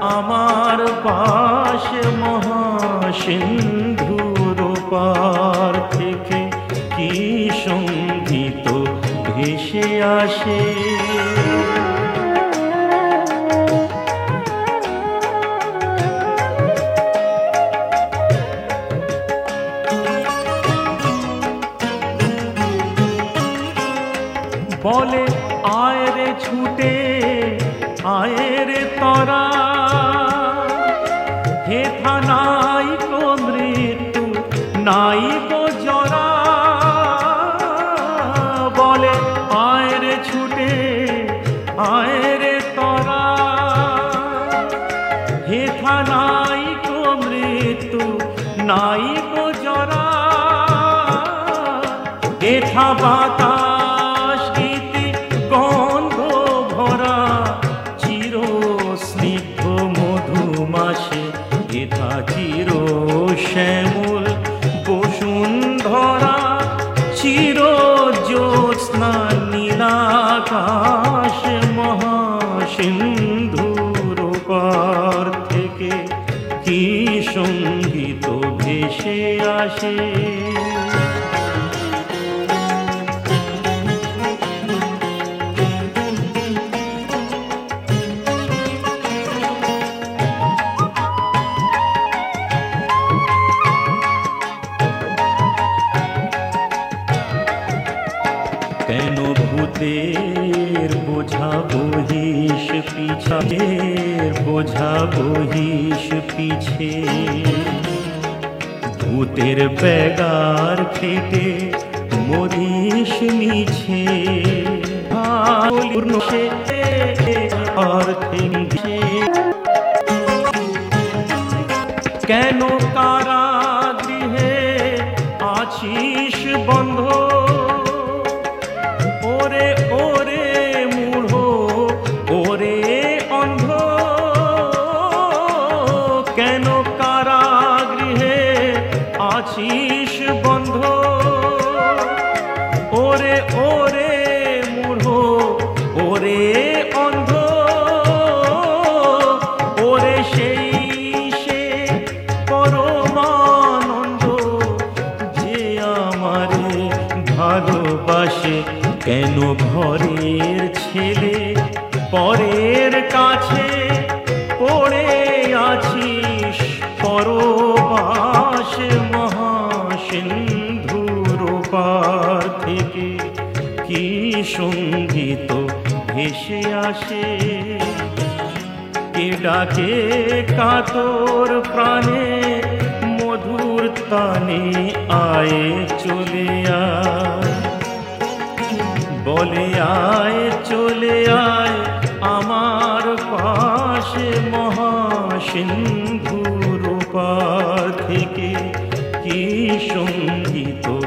আমার পাশে মহাসিন্ধুর পার থেকে কি সংগীত ভেসে আসে? বলে আয় রে ছুটে আয় রে তরা হেথা নাই কো মৃত্যু, নাই কো জরা। বলে আয় রে ছুটে আয় রে তরা হেথা নাই কো মৃত্যু, নাই কো জরা। হেথা বাতাস মধুমাসে হেথা চির শ্যামল বসুন্ধরা চির জ্যোৎস্না মহাসিন্ধুর পার থেকে কি সংগীত ভেসে আসে? ভূতের বোঝা বহিস পিছে বোঝা বহিস পিছে। ভূতের বেগার খেটে মরিস মিছে কেন কারাগৃহে আছিস বন্ধ ওরে মূঢ় ওরে অন্ধ, ওরে সেই সে পরমানন্দ যে আমারে ভালোবাসে। কেন ঘরের ছেলে পরের কাছে পড়ে আছিস? পরবাস মহাসিন্ধুর পার থেকে। সংগীত ভেসে আসে। কে ডাকে কাতর প্রাণে মধুর তানে আয় চলে আয়। বলে আয়, চলে আয় আমার পাশে মহাসিন্ধুর পার থেকে। কি সংগীত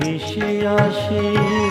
ভেসে আসে।